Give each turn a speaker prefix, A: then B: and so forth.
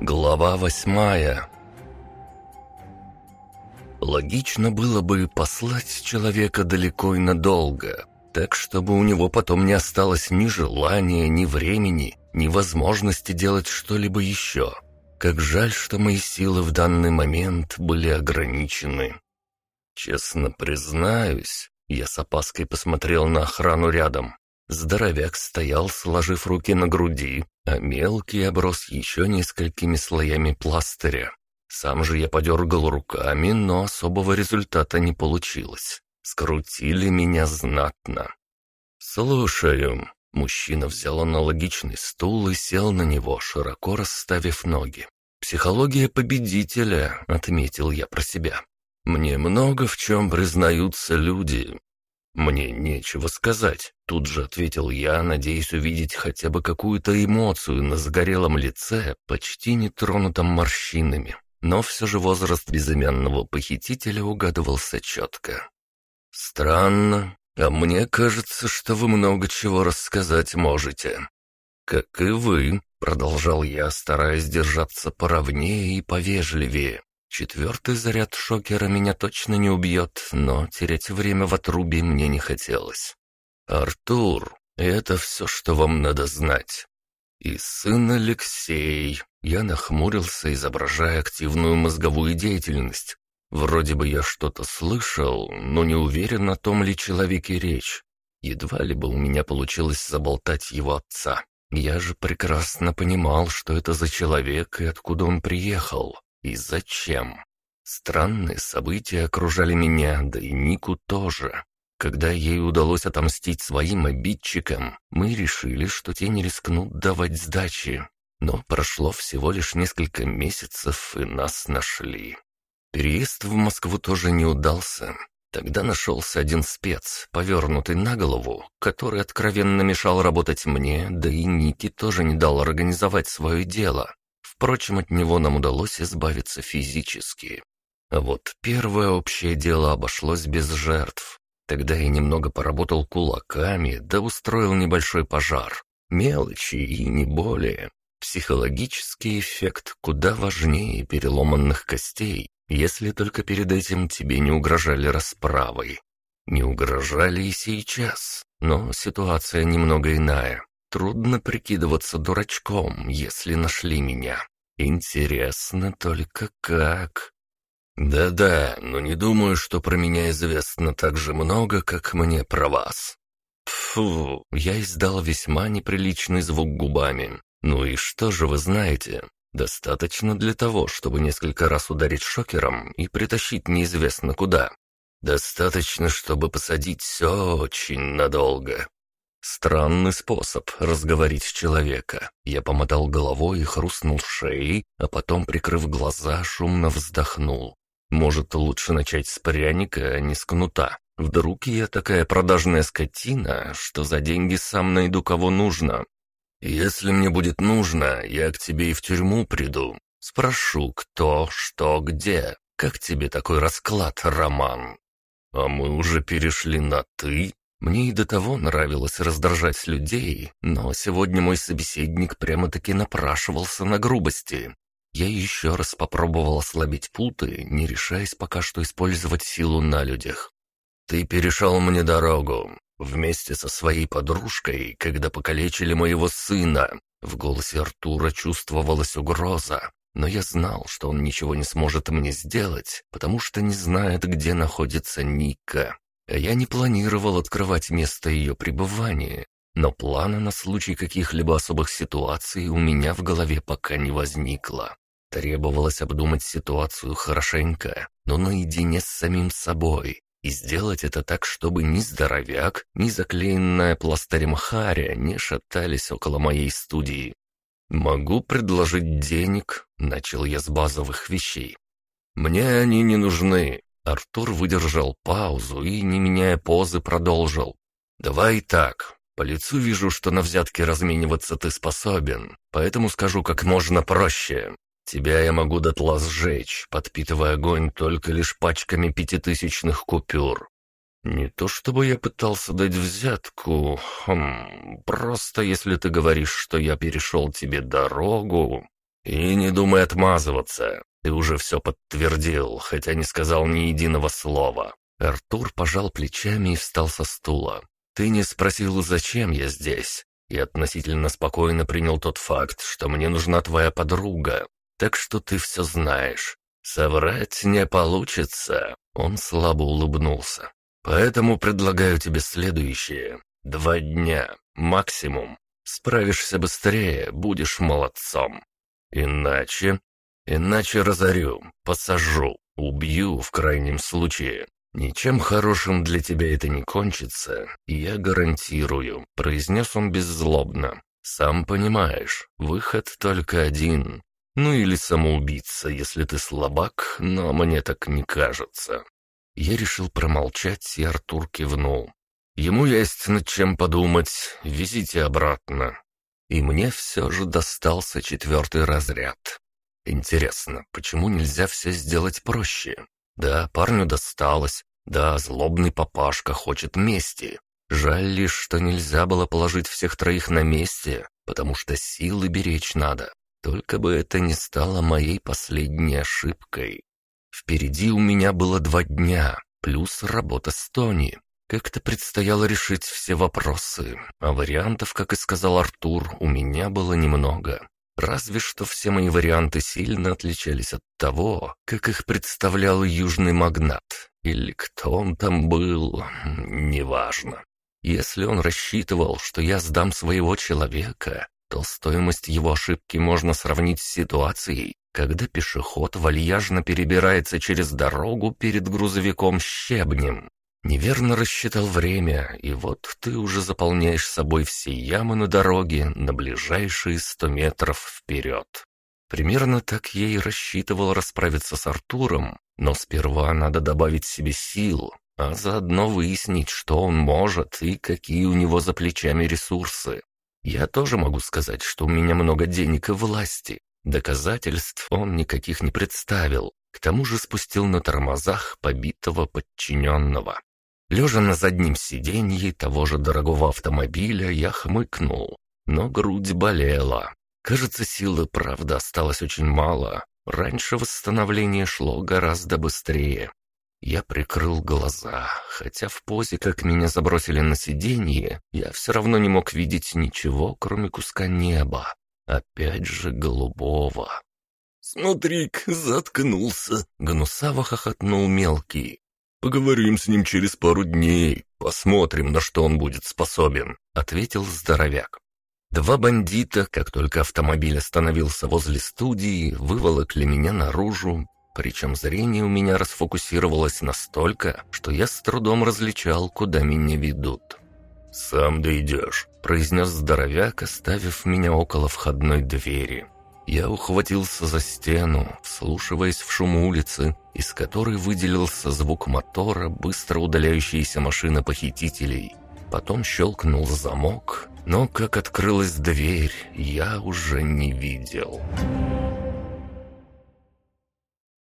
A: Глава восьмая Логично было бы послать человека далеко и надолго, так чтобы у него потом не осталось ни желания, ни времени, ни возможности делать что-либо еще. Как жаль, что мои силы в данный момент были ограничены. Честно признаюсь, я с опаской посмотрел на охрану рядом. Здоровяк стоял, сложив руки на груди, а мелкий оброс еще несколькими слоями пластыря. Сам же я подергал руками, но особого результата не получилось. Скрутили меня знатно. «Слушаю». Мужчина взял аналогичный стул и сел на него, широко расставив ноги. «Психология победителя», — отметил я про себя. «Мне много в чем признаются люди». «Мне нечего сказать», — тут же ответил я, надеясь увидеть хотя бы какую-то эмоцию на загорелом лице, почти не тронутом морщинами но все же возраст безымянного похитителя угадывался четко. «Странно, а мне кажется, что вы много чего рассказать можете». «Как и вы», — продолжал я, стараясь держаться поровнее и повежливее. «Четвертый заряд шокера меня точно не убьет, но терять время в отрубе мне не хотелось». «Артур, это все, что вам надо знать. И сын Алексей, я нахмурился, изображая активную мозговую деятельность. Вроде бы я что-то слышал, но не уверен, о том ли человеке речь. Едва ли бы у меня получилось заболтать его отца. Я же прекрасно понимал, что это за человек и откуда он приехал, и зачем. Странные события окружали меня, да и Нику тоже. Когда ей удалось отомстить своим обидчикам, мы решили, что те не рискнут давать сдачи. Но прошло всего лишь несколько месяцев, и нас нашли. Переезд в Москву тоже не удался. Тогда нашелся один спец, повернутый на голову, который откровенно мешал работать мне, да и Ники тоже не дал организовать свое дело. Впрочем, от него нам удалось избавиться физически. А вот первое общее дело обошлось без жертв. Тогда я немного поработал кулаками, да устроил небольшой пожар. Мелочи и не более. Психологический эффект куда важнее переломанных костей, если только перед этим тебе не угрожали расправой. Не угрожали и сейчас, но ситуация немного иная. Трудно прикидываться дурачком, если нашли меня. Интересно только как. «Да-да, но не думаю, что про меня известно так же много, как мне про вас». Фу, я издал весьма неприличный звук губами. «Ну и что же вы знаете? Достаточно для того, чтобы несколько раз ударить шокером и притащить неизвестно куда. Достаточно, чтобы посадить все очень надолго. Странный способ разговорить человека. Я помотал головой и хрустнул шеей, а потом, прикрыв глаза, шумно вздохнул. Может, лучше начать с пряника, а не с кнута. Вдруг я такая продажная скотина, что за деньги сам найду кого нужно. Если мне будет нужно, я к тебе и в тюрьму приду. Спрошу, кто, что, где. Как тебе такой расклад, Роман? А мы уже перешли на «ты». Мне и до того нравилось раздражать людей, но сегодня мой собеседник прямо-таки напрашивался на грубости. Я еще раз попробовал ослабить путы, не решаясь пока что использовать силу на людях. «Ты перешел мне дорогу. Вместе со своей подружкой, когда покалечили моего сына». В голосе Артура чувствовалась угроза, но я знал, что он ничего не сможет мне сделать, потому что не знает, где находится Ника. Я не планировал открывать место ее пребывания, но плана на случай каких-либо особых ситуаций у меня в голове пока не возникло. Требовалось обдумать ситуацию хорошенько, но наедине с самим собой, и сделать это так, чтобы ни здоровяк, ни заклеенная пластырем Харя не шатались около моей студии. «Могу предложить денег», — начал я с базовых вещей. «Мне они не нужны». Артур выдержал паузу и, не меняя позы, продолжил. «Давай так. По лицу вижу, что на взятки размениваться ты способен, поэтому скажу как можно проще. Тебя я могу дотла сжечь, подпитывая огонь только лишь пачками пятитысячных купюр. Не то чтобы я пытался дать взятку, хм, просто если ты говоришь, что я перешел тебе дорогу, И не думай отмазываться. Ты уже все подтвердил, хотя не сказал ни единого слова». Артур пожал плечами и встал со стула. «Ты не спросил, зачем я здесь, и относительно спокойно принял тот факт, что мне нужна твоя подруга. Так что ты все знаешь. Соврать не получится». Он слабо улыбнулся. «Поэтому предлагаю тебе следующее. Два дня, максимум. Справишься быстрее, будешь молодцом. Иначе... Иначе разорю, посажу, убью в крайнем случае. «Ничем хорошим для тебя это не кончится, я гарантирую», — произнес он беззлобно. «Сам понимаешь, выход только один. Ну или самоубийца, если ты слабак, но мне так не кажется». Я решил промолчать, и Артур кивнул. «Ему есть над чем подумать, везите обратно». И мне все же достался четвертый разряд. Интересно, почему нельзя все сделать проще? Да, парню досталось. Да, злобный папашка хочет мести. Жаль лишь, что нельзя было положить всех троих на месте, потому что силы беречь надо. Только бы это не стало моей последней ошибкой. Впереди у меня было два дня, плюс работа с Тони. Как-то предстояло решить все вопросы, а вариантов, как и сказал Артур, у меня было немного. Разве что все мои варианты сильно отличались от того, как их представлял южный магнат. Или кто он там был, неважно. Если он рассчитывал, что я сдам своего человека, то стоимость его ошибки можно сравнить с ситуацией, когда пешеход вальяжно перебирается через дорогу перед грузовиком щебнем. Неверно рассчитал время, и вот ты уже заполняешь собой все ямы на дороге на ближайшие сто метров вперед. Примерно так я и рассчитывал расправиться с Артуром, но сперва надо добавить себе сил, а заодно выяснить, что он может и какие у него за плечами ресурсы. Я тоже могу сказать, что у меня много денег и власти. Доказательств он никаких не представил, к тому же спустил на тормозах побитого подчиненного. Лежа на заднем сиденье того же дорогого автомобиля, я хмыкнул, но грудь болела. Кажется, силы, правда, осталось очень мало. Раньше восстановление шло гораздо быстрее. Я прикрыл глаза, хотя в позе, как меня забросили на сиденье, я все равно не мог видеть ничего, кроме куска неба. Опять же голубого.
B: «Смотри-ка, заткнулся!»
A: — гнусаво хохотнул мелкий.
B: «Поговорим с ним через пару дней, посмотрим, на что он будет способен», —
A: ответил здоровяк. Два бандита, как только автомобиль остановился возле студии, выволокли меня наружу, причем зрение у меня расфокусировалось настолько, что я с трудом различал, куда меня ведут.
B: «Сам дойдешь», —
A: произнес здоровяк, оставив меня около входной двери. Я ухватился за стену, вслушиваясь в шум улицы, из которой выделился звук мотора быстро удаляющейся машины похитителей. Потом щелкнул замок, но как открылась дверь, я уже не видел. «Я